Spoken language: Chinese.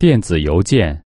电子邮件